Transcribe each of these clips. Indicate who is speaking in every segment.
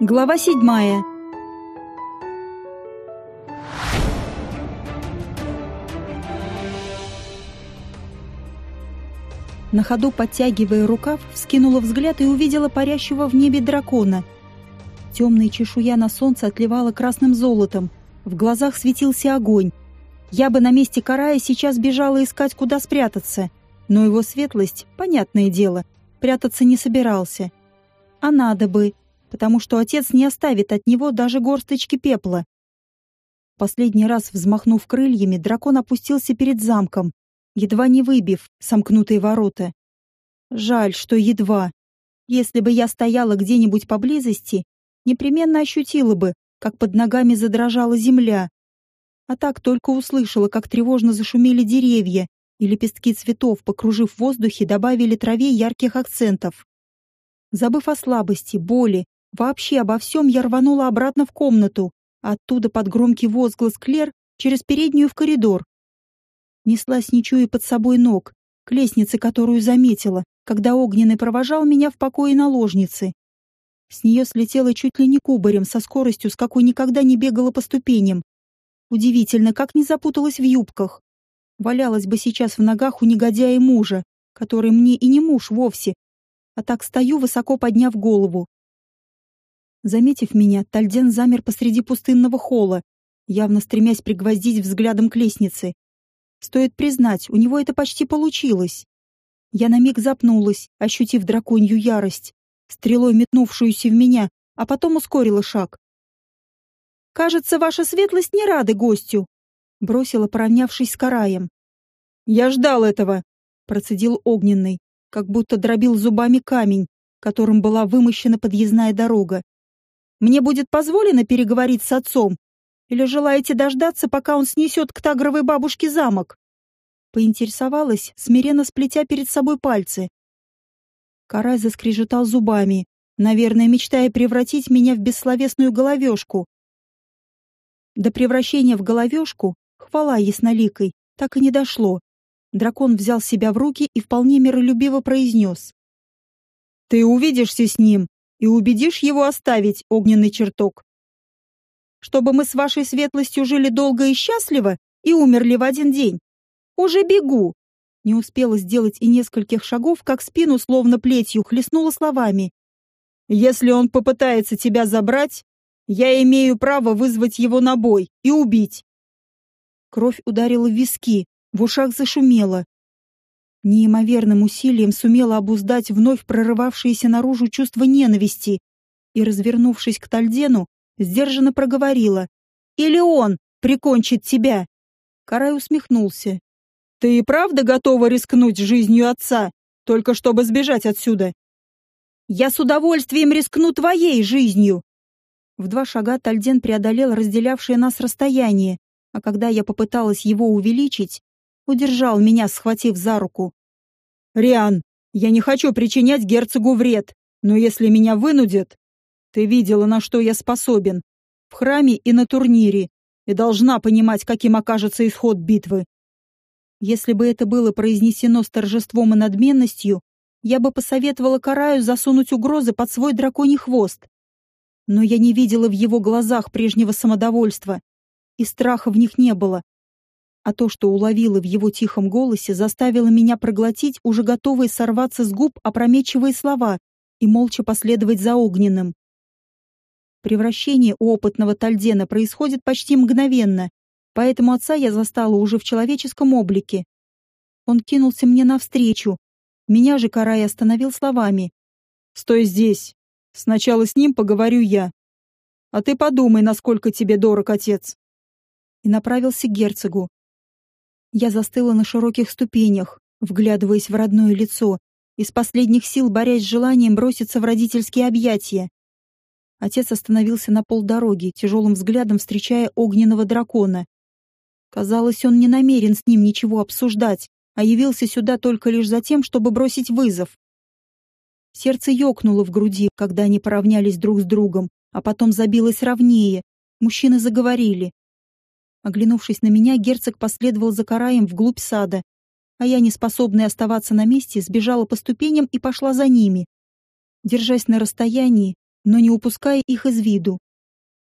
Speaker 1: Глава седьмая. На ходу, подтягивая рукав, вскинула взгляд и увидела парящего в небе дракона. Темная чешуя на солнце отливала красным золотом. В глазах светился огонь. Я бы на месте Карая сейчас бежала искать, куда спрятаться. Но его светлость, понятное дело, прятаться не собирался. А надо бы, потому что отец не оставит от него даже горсточки пепла. Последний раз взмахнув крыльями, дракон опустился перед замком, едва не выбив сомкнутые ворота. Жаль, что едва. Если бы я стояла где-нибудь поблизости, непременно ощутила бы, как под ногами задрожала земля. А так только услышала, как тревожно зашумели деревья, и лепестки цветов, покружив в воздухе, добавили траве ярких акцентов. Забыв о слабости, боли, вообще обо всем, я рванула обратно в комнату, оттуда под громкий возглас Клер через переднюю в коридор. Неслась не чуя под собой ног, к лестнице, которую заметила, когда Огненный провожал меня в покое наложницы. С нее слетела чуть ли не кубарем, со скоростью, с какой никогда не бегала по ступеням. Удивительно, как не запуталась в юбках. Валялась бы сейчас в ногах у негодяя мужа, который мне и не муж вовсе, а так стою, высоко подняв голову. Заметив меня, Тальден замер посреди пустынного холла, явно стремясь пригвоздить взглядом к лестнице. Стоит признать, у него это почти получилось. Я на миг запнулась, ощутив драконью ярость, стрелой метнувшуюся в меня, а потом ускорила шаг. «Кажется, ваша светлость не рады гостю», — бросила, поравнявшись с караем. «Я ждал этого», — процедил огненный, как будто дробил зубами камень, которым была вымощена подъездная дорога. «Мне будет позволено переговорить с отцом или желаете дождаться, пока он снесет к тагровой бабушке замок?» Поинтересовалась, смиренно сплетя перед собой пальцы. Карай заскрежетал зубами, наверное, мечтая превратить меня в бессловесную головешку. До превращения в головешку, хвала ясноликой, так и не дошло. Дракон взял себя в руки и вполне миролюбиво произнес. «Ты увидишься с ним и убедишь его оставить огненный чертог чтобы мы с вашей светлостью жили долго и счастливо и умерли в один день. Уже бегу!» Не успела сделать и нескольких шагов, как спину словно плетью хлестнула словами. «Если он попытается тебя забрать, я имею право вызвать его на бой и убить». Кровь ударила в виски, в ушах зашумело. Неимоверным усилием сумела обуздать вновь прорывавшееся наружу чувство ненависти и, развернувшись к Тальдену, сдержанно проговорила. «Или он прикончит тебя!» Карай усмехнулся. «Ты и правда готова рискнуть жизнью отца, только чтобы сбежать отсюда?» «Я с удовольствием рискну твоей жизнью!» В два шага Тальден преодолел разделявшее нас расстояние, а когда я попыталась его увеличить, удержал меня, схватив за руку. «Риан, я не хочу причинять герцогу вред, но если меня вынудят, ты видела, на что я способен. В храме и на турнире. И должна понимать, каким окажется исход битвы. Если бы это было произнесено с торжеством и надменностью, я бы посоветовала Караю засунуть угрозы под свой драконий хвост. Но я не видела в его глазах прежнего самодовольства, и страха в них не было. А то, что уловила в его тихом голосе, заставило меня проглотить уже готовые сорваться с губ опрометчивые слова и молча последовать за огненным. Превращение у опытного Тальдена происходит почти мгновенно, поэтому отца я застала уже в человеческом облике. Он кинулся мне навстречу. Меня же Карай остановил словами. «Стой здесь. Сначала с ним поговорю я. А ты подумай, насколько тебе дорог отец». И направился к герцогу. Я застыла на широких ступенях, вглядываясь в родное лицо, из последних сил борясь с желанием броситься в родительские объятия. Отец остановился на полдороги, тяжелым взглядом встречая огненного дракона. Казалось, он не намерен с ним ничего обсуждать, а явился сюда только лишь за тем, чтобы бросить вызов. Сердце ёкнуло в груди, когда они поравнялись друг с другом, а потом забилось ровнее. Мужчины заговорили. Оглянувшись на меня, герцог последовал за караем вглубь сада, а я, неспособная оставаться на месте, сбежала по ступеням и пошла за ними. Держась на расстоянии, но не упуская их из виду.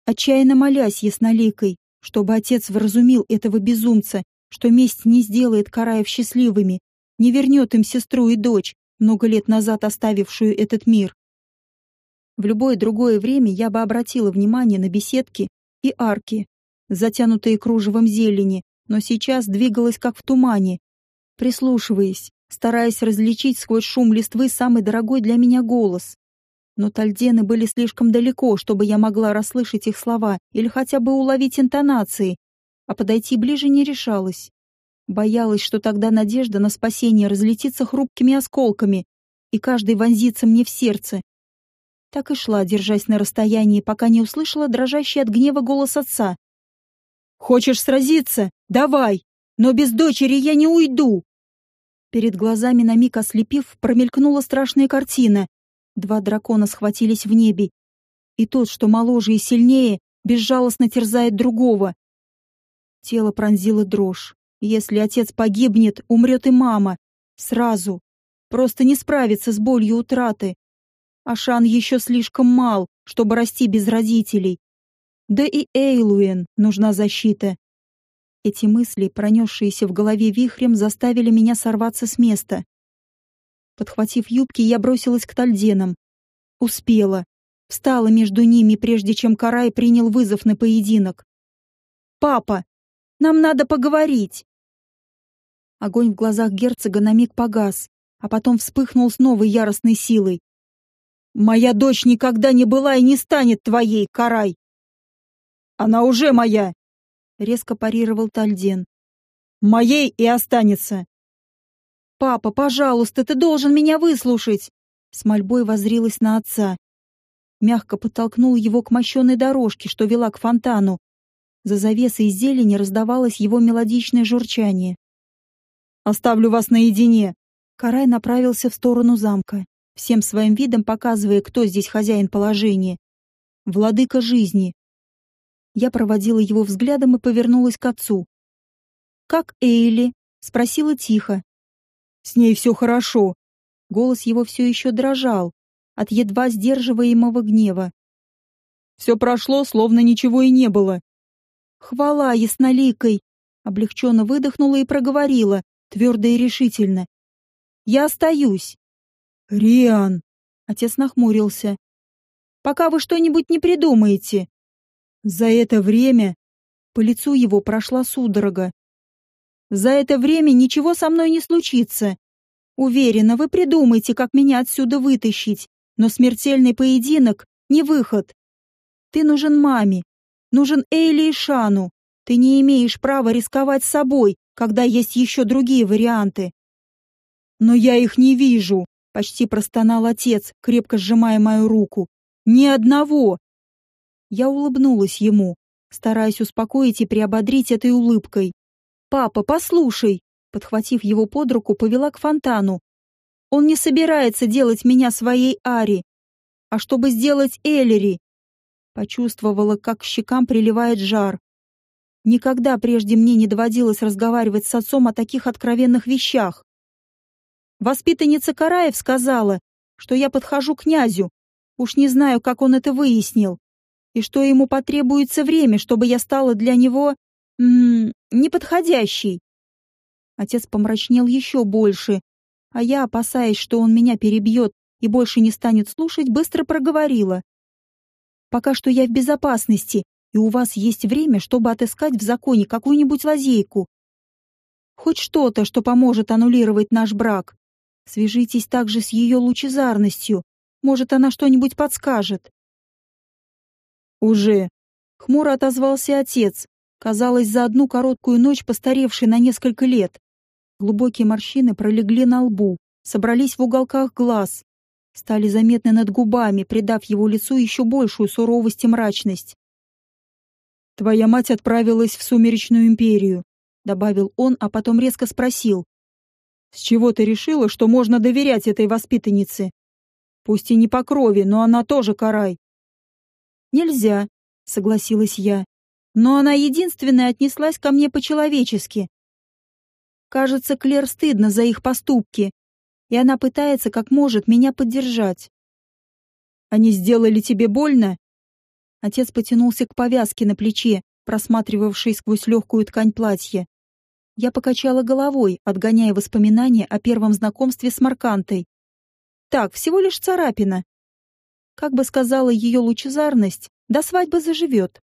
Speaker 1: Отчаянно молясь ясноликой, чтобы отец вразумил этого безумца, что месть не сделает Караев счастливыми, не вернет им сестру и дочь, много лет назад оставившую этот мир. В любое другое время я бы обратила внимание на беседки и арки, затянутые кружевом зелени, но сейчас двигалась как в тумане, прислушиваясь, стараясь различить сквозь шум листвы самый дорогой для меня голос. Но тальдены были слишком далеко, чтобы я могла расслышать их слова или хотя бы уловить интонации, а подойти ближе не решалась. Боялась, что тогда надежда на спасение разлетится хрупкими осколками, и каждый вонзится мне в сердце. Так и шла, держась на расстоянии, пока не услышала дрожащий от гнева голос отца. «Хочешь сразиться? Давай! Но без дочери я не уйду!» Перед глазами на миг ослепив, промелькнула страшная картина. Два дракона схватились в небе, и тот, что моложе и сильнее, безжалостно терзает другого. Тело пронзило дрожь. Если отец погибнет, умрет и мама. Сразу. Просто не справится с болью утраты. Ашан еще слишком мал, чтобы расти без родителей. Да и Эйлуэн нужна защита. Эти мысли, пронесшиеся в голове вихрем, заставили меня сорваться с места. Подхватив юбки, я бросилась к тальденам. Успела. Встала между ними, прежде чем Карай принял вызов на поединок. «Папа!» Нам надо поговорить!» Огонь в глазах герцога на миг погас, а потом вспыхнул с новой яростной силой. «Моя дочь никогда не была и не станет твоей, Карай!» «Она уже моя!» — резко парировал Тальден. «Моей и останется!» «Папа, пожалуйста, ты должен меня выслушать!» С мольбой возрилась на отца. Мягко подтолкнул его к мощенной дорожке, что вела к фонтану, за завесой зелени раздавалось его мелодичное журчание. «Оставлю вас наедине!» Карай направился в сторону замка, всем своим видом показывая, кто здесь хозяин положения. Владыка жизни. Я проводила его взглядом и повернулась к отцу. «Как Эйли?» — спросила тихо. «С ней все хорошо». Голос его все еще дрожал от едва сдерживаемого гнева. «Все прошло, словно ничего и не было. Хвала ясноликой! Облегченно выдохнула и проговорила, твердо и решительно. Я остаюсь. Риан! Отец нахмурился. Пока вы что-нибудь не придумаете. За это время по лицу его прошла судорога. За это время ничего со мной не случится. Уверена, вы придумаете, как меня отсюда вытащить, но смертельный поединок — не выход. Ты нужен маме, Нужен Эйли и Шану. Ты не имеешь права рисковать собой, когда есть еще другие варианты. Но я их не вижу, почти простонал отец, крепко сжимая мою руку. Ни одного. Я улыбнулась ему, стараясь успокоить и приободрить этой улыбкой. Папа, послушай, подхватив его под руку, повела к фонтану. Он не собирается делать меня своей Ари, а чтобы сделать Эллери, Почувствовала, как к щекам приливает жар. Никогда прежде мне не доводилось разговаривать с отцом о таких откровенных вещах. Воспитанница Караев сказала, что я подхожу к князю. Уж не знаю, как он это выяснил. И что ему потребуется время, чтобы я стала для него... М -м, неподходящей. Отец помрачнел еще больше, а я, опасаясь, что он меня перебьет и больше не станет слушать, быстро проговорила. Пока что я в безопасности, и у вас есть время, чтобы отыскать в законе какую-нибудь лазейку. Хоть что-то, что поможет аннулировать наш брак. Свяжитесь также с ее лучезарностью. Может, она что-нибудь подскажет. Уже. Хмуро отозвался отец, казалось, за одну короткую ночь постаревший на несколько лет. Глубокие морщины пролегли на лбу, собрались в уголках глаз, стали заметны над губами, придав его лицу еще большую суровость и мрачность. «Твоя мать отправилась в Сумеречную империю», — добавил он, а потом резко спросил. «С чего ты решила, что можно доверять этой воспитаннице? Пусть и не по крови, но она тоже карай». «Нельзя», — согласилась я. «Но она единственная отнеслась ко мне по-человечески. Кажется, Клер стыдно за их поступки, и она пытается как может меня поддержать. Они сделали тебе больно?» Отец потянулся к повязке на плече, просматривавшей сквозь легкую ткань платья. Я покачала головой, отгоняя воспоминания о первом знакомстве с Маркантой. Так, всего лишь царапина. Как бы сказала ее лучезарность, до свадьбы заживет.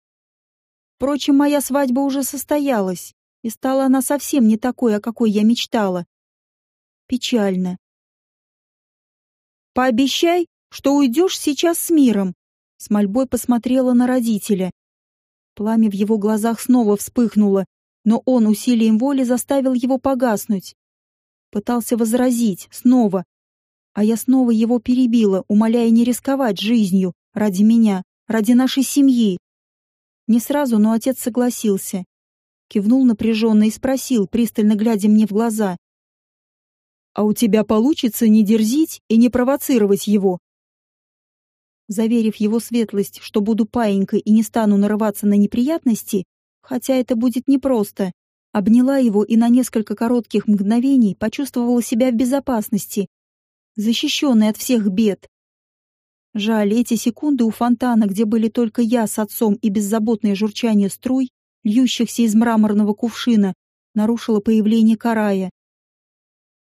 Speaker 1: Впрочем, моя свадьба уже состоялась, и стала она совсем не такой, о какой я мечтала. Печально. «Пообещай, что уйдешь сейчас с миром», — с мольбой посмотрела на родителя. Пламя в его глазах снова вспыхнуло, но он усилием воли заставил его погаснуть. Пытался возразить, снова. А я снова его перебила, умоляя не рисковать жизнью ради меня, ради нашей семьи. Не сразу, но отец согласился. Кивнул напряженно и спросил, пристально глядя мне в глаза. «А у тебя получится не дерзить и не провоцировать его?» Заверив его светлость, что буду паинькой и не стану нарываться на неприятности, хотя это будет непросто, обняла его и на несколько коротких мгновений почувствовала себя в безопасности, защищенной от всех бед. Жаль, эти секунды у фонтана, где были только я с отцом и беззаботное журчание струй, льющихся из мраморного кувшина, нарушило появление карая.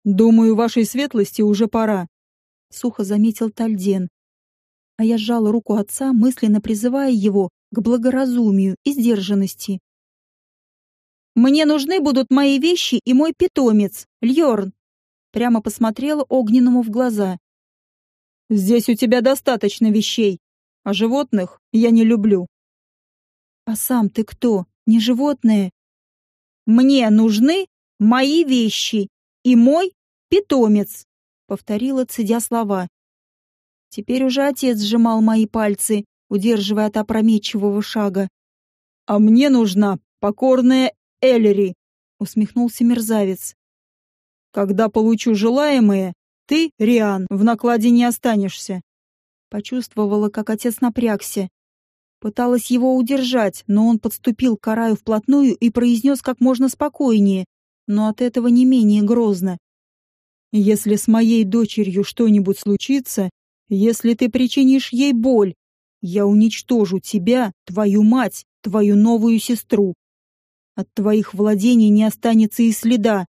Speaker 1: «Думаю, вашей светлости уже пора», — сухо заметил Тальден. А я сжала руку отца, мысленно призывая его к благоразумию и сдержанности. «Мне нужны будут мои вещи и мой питомец, Льорн», прямо посмотрела Огненному в глаза. Здесь у тебя достаточно вещей, а животных я не люблю. А сам ты кто? Не животное? Мне нужны мои вещи и мой питомец, повторила, цедя слова. Теперь уже отец сжимал мои пальцы, удерживая от опрометчивого шага. А мне нужна покорная Эллери, усмехнулся мерзавец. Когда получу желаемое, ты, Риан, в накладе не останешься. Почувствовала, как отец напрягся. Пыталась его удержать, но он подступил к Караю вплотную и произнес как можно спокойнее, но от этого не менее грозно. «Если с моей дочерью что-нибудь случится, если ты причинишь ей боль, я уничтожу тебя, твою мать, твою новую сестру. От твоих владений не останется и следа,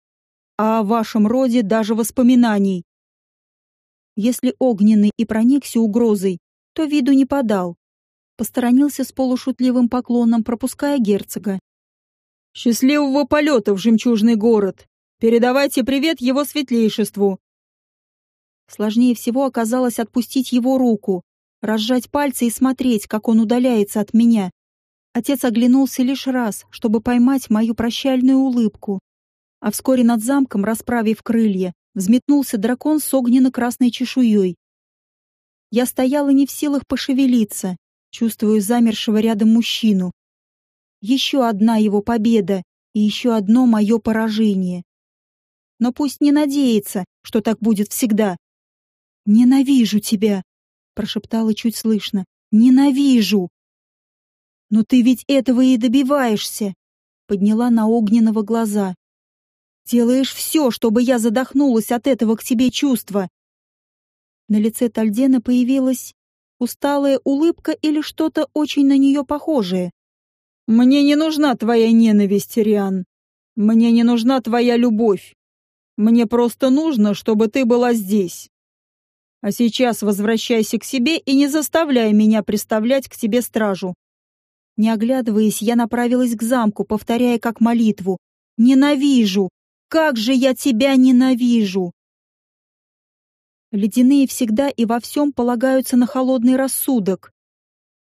Speaker 1: а о вашем роде даже воспоминаний. Если огненный и проникся угрозой, то виду не подал. Посторонился с полушутливым поклоном, пропуская герцога. «Счастливого полета в жемчужный город! Передавайте привет его светлейшеству!» Сложнее всего оказалось отпустить его руку, разжать пальцы и смотреть, как он удаляется от меня. Отец оглянулся лишь раз, чтобы поймать мою прощальную улыбку. А вскоре над замком, расправив крылья, взметнулся дракон с огненно-красной чешуей. Я стояла не в силах пошевелиться, чувствуя замершего рядом мужчину. Еще одна его победа и еще одно мое поражение. Но пусть не надеется, что так будет всегда. «Ненавижу тебя!» — прошептала чуть слышно. «Ненавижу!» «Но ты ведь этого и добиваешься!» — подняла на огненного глаза. Делаешь все, чтобы я задохнулась от этого к тебе чувства. На лице Тальдена появилась усталая улыбка или что-то очень на нее похожее. «Мне не нужна твоя ненависть, Риан. Мне не нужна твоя любовь. Мне просто нужно, чтобы ты была здесь. А сейчас возвращайся к себе и не заставляй меня приставлять к тебе стражу». Не оглядываясь, я направилась к замку, повторяя как молитву. «Ненавижу! Как же я тебя ненавижу!» Ледяные всегда и во всем полагаются на холодный рассудок.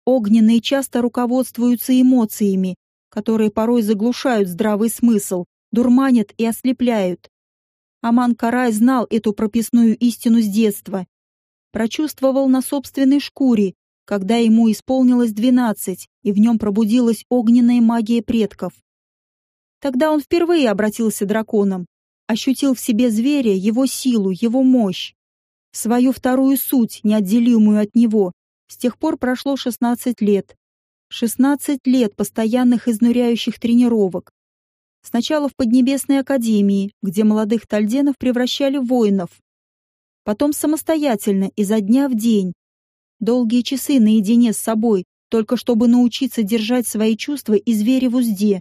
Speaker 1: Огненные часто руководствуются эмоциями, которые порой заглушают здравый смысл, дурманят и ослепляют. Аман Карай знал эту прописную истину с детства. Прочувствовал на собственной шкуре, когда ему исполнилось двенадцать, и в нем пробудилась огненная магия предков. Тогда он впервые обратился драконом, ощутил в себе зверя, его силу, его мощь, свою вторую суть, неотделимую от него. С тех пор прошло 16 лет. 16 лет постоянных изнуряющих тренировок. Сначала в Поднебесной академии, где молодых тальденов превращали в воинов. Потом самостоятельно, изо дня в день. Долгие часы наедине с собой, только чтобы научиться держать свои чувства и зверя в узде.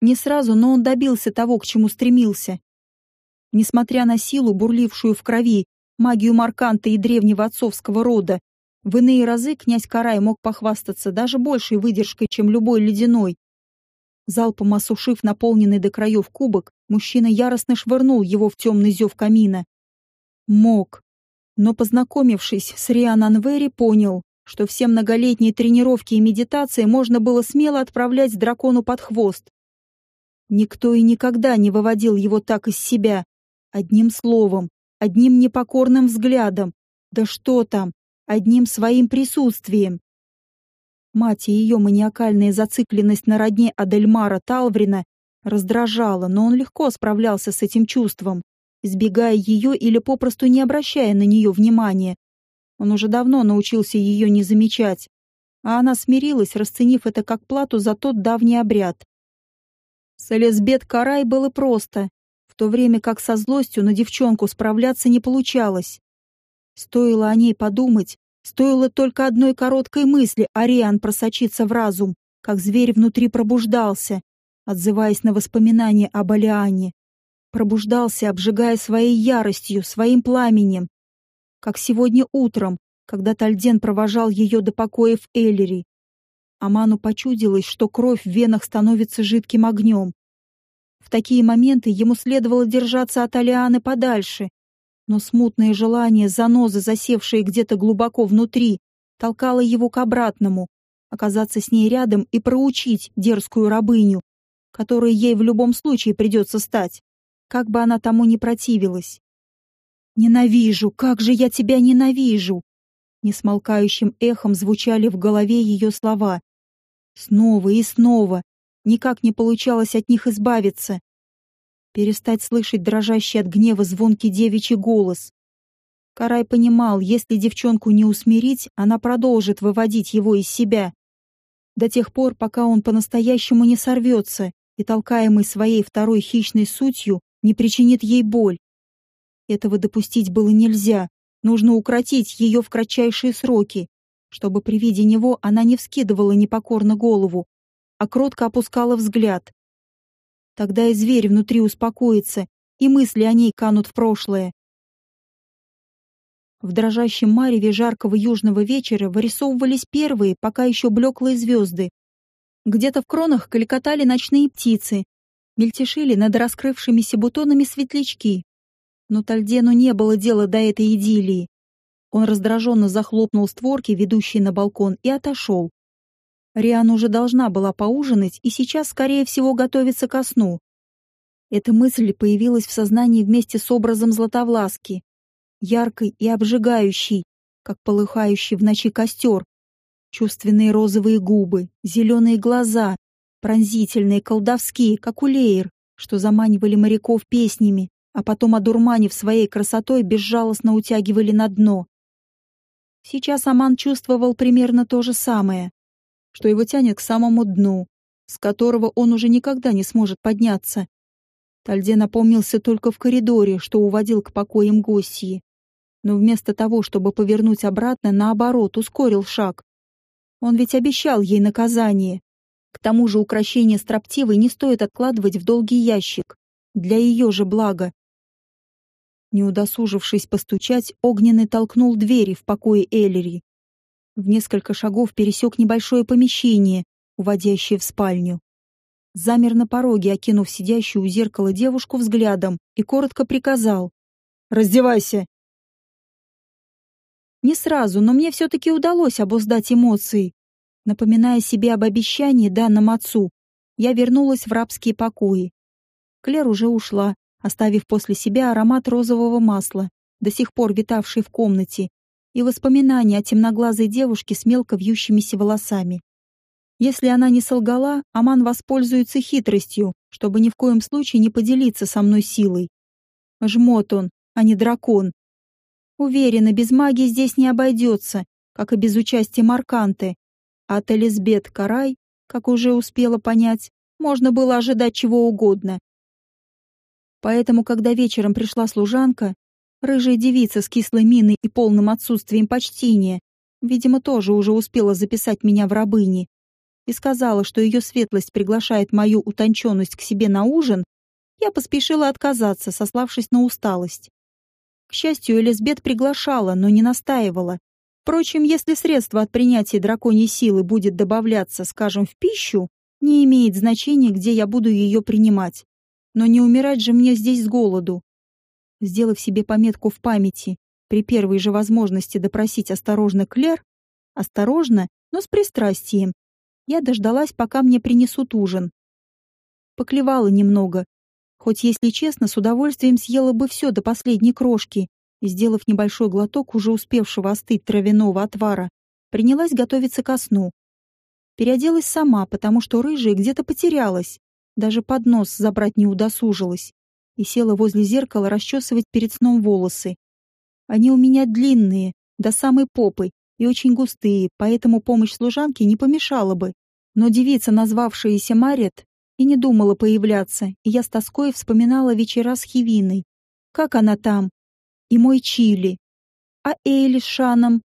Speaker 1: Не сразу, но он добился того, к чему стремился. Несмотря на силу, бурлившую в крови, магию Марканта и древнего отцовского рода, в иные разы князь Карай мог похвастаться даже большей выдержкой, чем любой ледяной. Залпом осушив наполненный до краев кубок, мужчина яростно швырнул его в темный зев камина. Мог. Но, познакомившись с Риан Анвери, понял, что все многолетние тренировки и медитации можно было смело отправлять дракону под хвост. Никто и никогда не выводил его так из себя. Одним словом, одним непокорным взглядом. Да что там, одним своим присутствием. Мать и ее маниакальная зацикленность на родне Адельмара Талврина раздражала, но он легко справлялся с этим чувством, избегая ее или попросту не обращая на нее внимания. Он уже давно научился ее не замечать, а она смирилась, расценив это как плату за тот давний обряд. С Элизбет Карай было просто, в то время как со злостью на девчонку справляться не получалось. Стоило о ней подумать, стоило только одной короткой мысли Ариан просочиться в разум, как зверь внутри пробуждался, отзываясь на воспоминания об Алиане. Пробуждался, обжигая своей яростью, своим пламенем. Как сегодня утром, когда Тальден провожал ее до покоев Эллери. Аману почудилось, что кровь в венах становится жидким огнем. В такие моменты ему следовало держаться от Алианы подальше, но смутное желание, занозы, засевшие где-то глубоко внутри, толкало его к обратному, оказаться с ней рядом и проучить дерзкую рабыню, которой ей в любом случае придется стать, как бы она тому ни противилась. «Ненавижу! Как же я тебя ненавижу!» Несмолкающим эхом звучали в голове ее слова, Снова и снова. Никак не получалось от них избавиться. Перестать слышать дрожащий от гнева звонкий девичий голос. Карай понимал, если девчонку не усмирить, она продолжит выводить его из себя. До тех пор, пока он по-настоящему не сорвется и, толкаемый своей второй хищной сутью, не причинит ей боль. Этого допустить было нельзя. Нужно укротить ее в кратчайшие сроки чтобы при виде него она не вскидывала непокорно голову, а кротко опускала взгляд. Тогда и зверь внутри успокоится, и мысли о ней канут в прошлое. В дрожащем мареве жаркого южного вечера вырисовывались первые, пока еще блеклые звезды. Где-то в кронах каликотали ночные птицы, мельтешили над раскрывшимися бутонами светлячки. Но Тальдену не было дела до этой идиллии. Он раздраженно захлопнул створки, ведущие на балкон, и отошел. Риан уже должна была поужинать и сейчас, скорее всего, готовится ко сну. Эта мысль появилась в сознании вместе с образом Златовласки, яркой и обжигающей, как полыхающий в ночи костер. Чувственные розовые губы, зеленые глаза, пронзительные, колдовские, как у Леер, что заманивали моряков песнями, а потом, одурманив своей красотой, безжалостно утягивали на дно. Сейчас Аман чувствовал примерно то же самое, что его тянет к самому дну, с которого он уже никогда не сможет подняться. Тальде напомнился только в коридоре, что уводил к покоям гостьи. Но вместо того, чтобы повернуть обратно, наоборот, ускорил шаг. Он ведь обещал ей наказание. К тому же украшение строптивой не стоит откладывать в долгий ящик. Для ее же блага. Не удосужившись постучать, Огненный толкнул двери в покое Эллери. В несколько шагов пересек небольшое помещение, уводящее в спальню. Замер на пороге, окинув сидящую у зеркала девушку взглядом, и коротко приказал. «Раздевайся!» Не сразу, но мне все-таки удалось обуздать эмоции. Напоминая себе об обещании, данном отцу, я вернулась в рабские покои. Клер уже ушла, оставив после себя аромат розового масла, до сих пор витавший в комнате, и воспоминания о темноглазой девушке с мелко вьющимися волосами. Если она не солгала, Аман воспользуется хитростью, чтобы ни в коем случае не поделиться со мной силой. Жмот он, а не дракон. Уверена, без магии здесь не обойдется, как и без участия Марканты. От Элизбет Карай, как уже успела понять, можно было ожидать чего угодно. Поэтому, когда вечером пришла служанка, Рыжая девица с кислой миной и полным отсутствием почтения, видимо, тоже уже успела записать меня в рабыни, и сказала, что ее светлость приглашает мою утонченность к себе на ужин, я поспешила отказаться, сославшись на усталость. К счастью, Элизбет приглашала, но не настаивала. Впрочем, если средство от принятия драконьей силы будет добавляться, скажем, в пищу, не имеет значения, где я буду ее принимать. Но не умирать же мне здесь с голоду. Сделав себе пометку в памяти, при первой же возможности допросить осторожно Клер, осторожно, но с пристрастием, я дождалась, пока мне принесут ужин. Поклевала немного, хоть, если честно, с удовольствием съела бы все до последней крошки, и, сделав небольшой глоток уже успевшего остыть травяного отвара, принялась готовиться ко сну. Переоделась сама, потому что рыжая где-то потерялась. Даже под нос забрать не удосужилась. И села возле зеркала расчесывать перед сном волосы. Они у меня длинные, до самой попы, и очень густые, поэтому помощь служанки не помешала бы. Но девица, назвавшаяся Марет, и не думала появляться, и я с тоской вспоминала вечера с Хивиной. Как она там? И мой Чили. А Эйли с Шаном?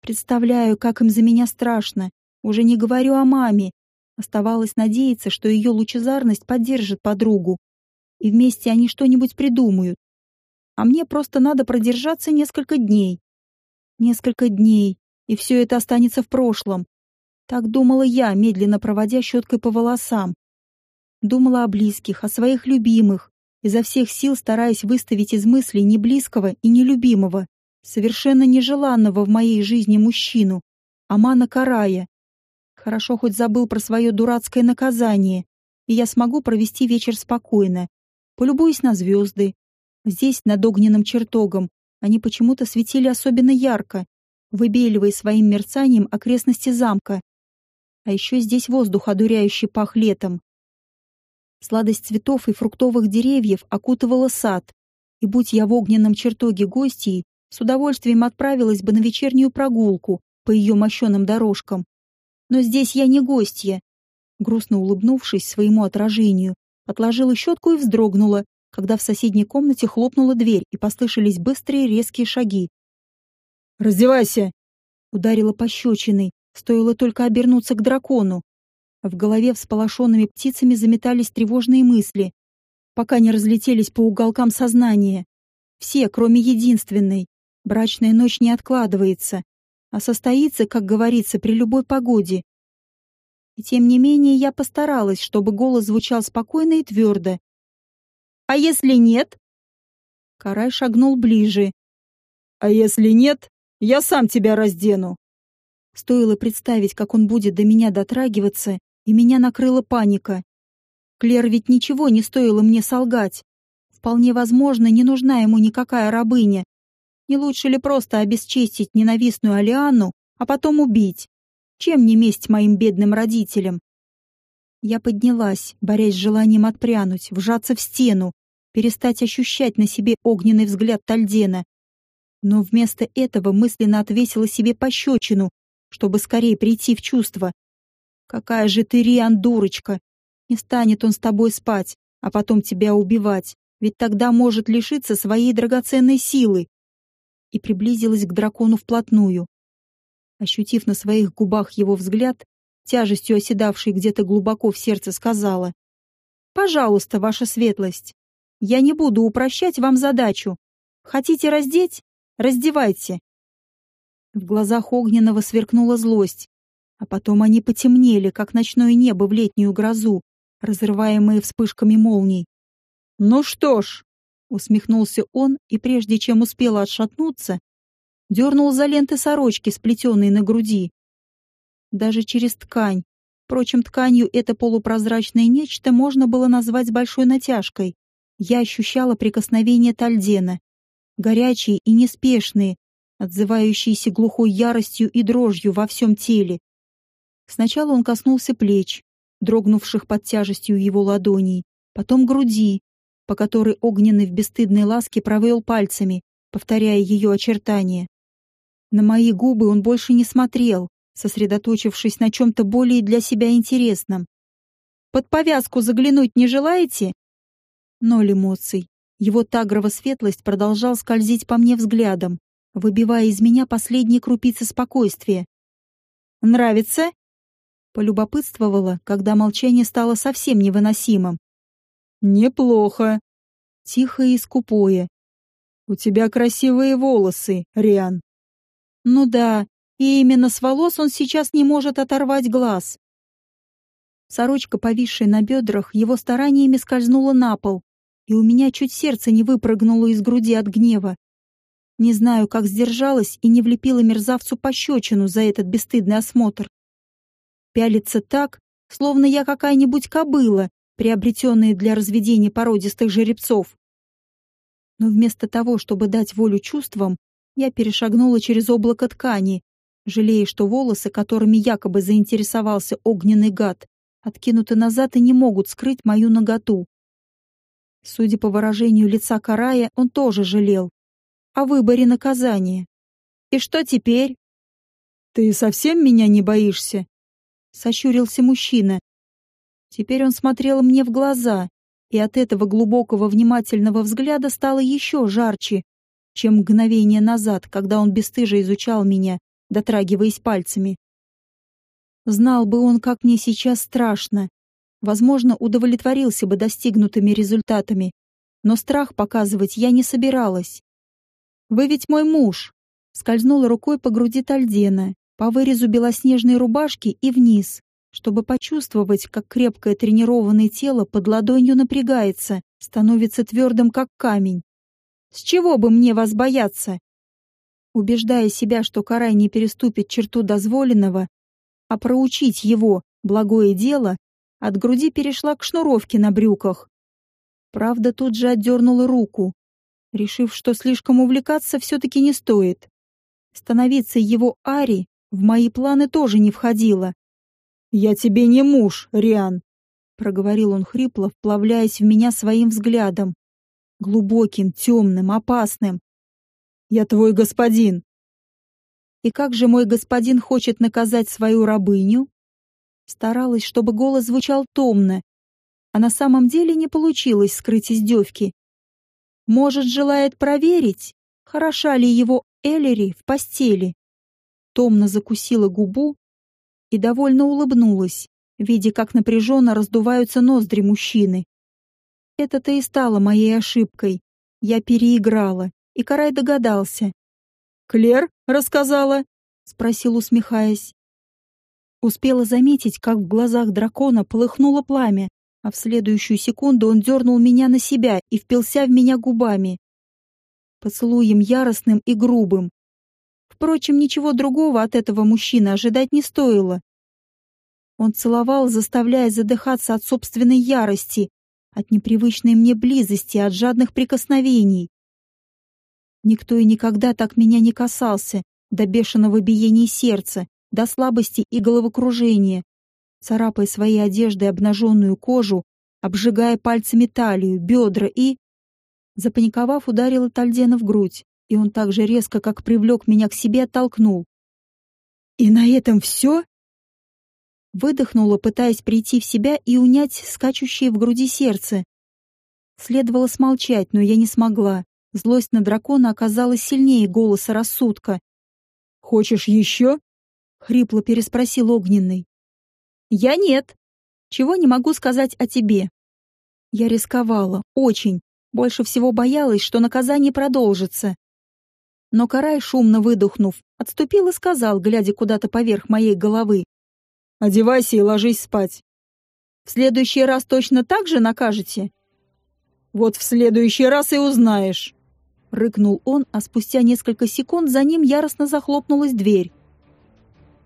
Speaker 1: Представляю, как им за меня страшно. Уже не говорю о маме. Оставалось надеяться, что ее лучезарность поддержит подругу. И вместе они что-нибудь придумают. А мне просто надо продержаться несколько дней. Несколько дней, и все это останется в прошлом. Так думала я, медленно проводя щеткой по волосам. Думала о близких, о своих любимых, изо всех сил стараясь выставить из мыслей не близкого и нелюбимого, совершенно нежеланного в моей жизни мужчину, Амана Карая, Хорошо хоть забыл про свое дурацкое наказание, и я смогу провести вечер спокойно. Полюбуюсь на звезды. Здесь, над огненным чертогом, они почему-то светили особенно ярко, выбеливая своим мерцанием окрестности замка. А еще здесь воздух одуряющий пах летом. Сладость цветов и фруктовых деревьев окутывала сад, и будь я в огненном чертоге гостьей, с удовольствием отправилась бы на вечернюю прогулку по ее мощеным дорожкам. Но здесь я не гостья. Грустно улыбнувшись своему отражению, отложила щетку и вздрогнула, когда в соседней комнате хлопнула дверь и послышались быстрые резкие шаги.
Speaker 2: «Раздевайся!»
Speaker 1: Ударила пощечиной, стоило только обернуться к дракону. В голове всполошенными птицами заметались тревожные мысли, пока не разлетелись по уголкам сознания. Все, кроме единственной. Брачная ночь не откладывается а состоится, как говорится, при любой погоде. И тем не менее я постаралась, чтобы голос звучал спокойно и твердо. «А если нет?» Карай шагнул ближе.
Speaker 2: «А если нет, я сам тебя раздену».
Speaker 1: Стоило представить, как он будет до меня дотрагиваться, и меня накрыла паника. Клер ведь ничего не стоило мне солгать. Вполне возможно, не нужна ему никакая рабыня, не лучше ли просто обесчестить ненавистную Алиану, а потом убить? Чем не месть моим бедным родителям? Я поднялась, борясь с желанием отпрянуть, вжаться в стену, перестать ощущать на себе огненный взгляд Тальдена. Но вместо этого мысленно отвесила себе пощечину, чтобы скорее прийти в чувство. «Какая же ты, Риан, дурочка! Не станет он с тобой спать, а потом тебя убивать, ведь тогда может лишиться своей драгоценной силы и приблизилась к дракону вплотную. Ощутив на своих губах его взгляд, тяжестью оседавшей где-то глубоко в сердце, сказала «Пожалуйста, ваша светлость, я не буду упрощать вам задачу. Хотите раздеть? Раздевайте». В глазах Огненного сверкнула злость, а потом они потемнели, как ночное небо в летнюю грозу, разрываемые вспышками молний.
Speaker 2: «Ну что ж,
Speaker 1: Усмехнулся он, и прежде чем успела отшатнуться, дернул за ленты сорочки, сплетенные на груди. Даже через ткань. Впрочем, тканью это полупрозрачное нечто можно было назвать большой натяжкой. Я ощущала прикосновение Тальдена. Горячие и неспешные, отзывающиеся глухой яростью и дрожью во всем теле. Сначала он коснулся плеч, дрогнувших под тяжестью его ладоней, потом груди, по которой огненный в бесстыдной ласке провел пальцами, повторяя ее очертания. На мои губы он больше не смотрел, сосредоточившись на чем-то более для себя интересном. «Под повязку заглянуть не желаете?» Ноль эмоций. Его тагрово-светлость продолжал скользить по мне взглядом, выбивая из меня последние крупицы спокойствия. «Нравится?» Полюбопытствовала, когда молчание стало совсем невыносимым.
Speaker 2: «Неплохо»,
Speaker 1: тихо и скупое.
Speaker 2: «У тебя красивые волосы, Риан».
Speaker 1: «Ну да, и именно с волос он сейчас не может оторвать глаз». Сорочка, повисшая на бедрах, его стараниями скользнула на пол, и у меня чуть сердце не выпрыгнуло из груди от гнева. Не знаю, как сдержалась и не влепила мерзавцу пощечину за этот бесстыдный осмотр. Пялится так, словно я какая-нибудь кобыла, приобретенная для разведения породистых жеребцов. Но вместо того, чтобы дать волю чувствам, я перешагнула через облако ткани, жалея, что волосы, которыми якобы заинтересовался огненный гад, откинуты назад и не могут скрыть мою наготу. Судя по выражению лица Карая, он тоже жалел о выборе наказания. И что теперь?
Speaker 2: Ты совсем меня не боишься?
Speaker 1: Сощурился мужчина. Теперь он смотрел мне в глаза, и от этого глубокого внимательного взгляда стало еще жарче, чем мгновение назад, когда он бесстыже изучал меня, дотрагиваясь пальцами. Знал бы он, как мне сейчас страшно, возможно, удовлетворился бы достигнутыми результатами, но страх показывать я не собиралась. «Вы ведь мой муж!» Скользнула рукой по груди Тальдена, по вырезу белоснежной рубашки и вниз, чтобы почувствовать, как крепкое тренированное тело под ладонью напрягается, становится твердым, как камень. «С чего бы мне вас бояться?» Убеждая себя, что Карай не переступит черту дозволенного, а проучить его, благое дело, от груди перешла к шнуровке на брюках. Правда, тут же отдернула руку, решив, что слишком увлекаться все-таки не стоит. Становиться его Ари в мои планы тоже не входило.
Speaker 2: «Я тебе не муж, Риан», — проговорил он хрипло, вплавляясь в меня своим взглядом. Глубоким, темным, опасным. «Я твой господин».
Speaker 1: «И как же мой господин хочет наказать свою рабыню?» Старалась, чтобы голос звучал томно, а на самом деле не получилось скрыть издевки. Может, желает проверить, хороша ли его Эллери в постели. Томно закусила губу и довольно улыбнулась, видя, как напряженно раздуваются ноздри мужчины. Это-то и стало моей ошибкой. Я переиграла, и Карай догадался.
Speaker 2: «Клер рассказала?»
Speaker 1: — спросил, усмехаясь. Успела заметить, как в глазах дракона полыхнуло пламя, а в следующую секунду он дернул меня на себя и впился в меня губами. Поцелуем яростным и грубым. Впрочем, ничего другого от этого мужчины ожидать не стоило. Он целовал, заставляя задыхаться от собственной ярости, от непривычной мне близости, от жадных прикосновений. Никто и никогда так меня не касался, до бешеного биения сердца, до слабости и головокружения, царапая своей одеждой обнаженную кожу, обжигая пальцами талию, бедра и... Запаниковав, ударила Тальдена в грудь, и он так же резко, как привлек меня к себе, оттолкнул.
Speaker 2: «И на этом все?»
Speaker 1: Выдохнула, пытаясь прийти в себя и унять скачущее в груди сердце. Следовало смолчать, но я не смогла. Злость на дракона оказалась сильнее голоса рассудка.
Speaker 2: «Хочешь еще?»
Speaker 1: Хрипло переспросил Огненный. Я нет. Чего не могу сказать о тебе? Я рисковала, очень. Больше всего боялась, что наказание продолжится. Но Карай, шумно выдохнув, отступил и сказал, глядя куда-то поверх моей головы.
Speaker 2: «Одевайся и ложись спать».
Speaker 1: «В следующий раз точно так же накажете?»
Speaker 2: «Вот в следующий раз и узнаешь», — рыкнул он, а спустя несколько секунд за ним яростно захлопнулась дверь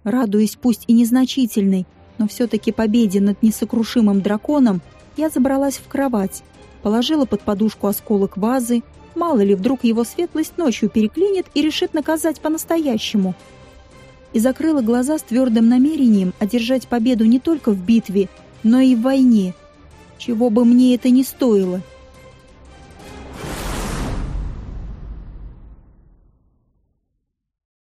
Speaker 1: радуясь пусть и незначительной, но все-таки победе над несокрушимым драконом, я забралась в кровать, положила под подушку осколок вазы, мало ли вдруг его светлость ночью переклинит и решит наказать по-настоящему. И закрыла глаза с твердым намерением одержать победу не только в битве, но и в войне, чего бы мне это ни стоило –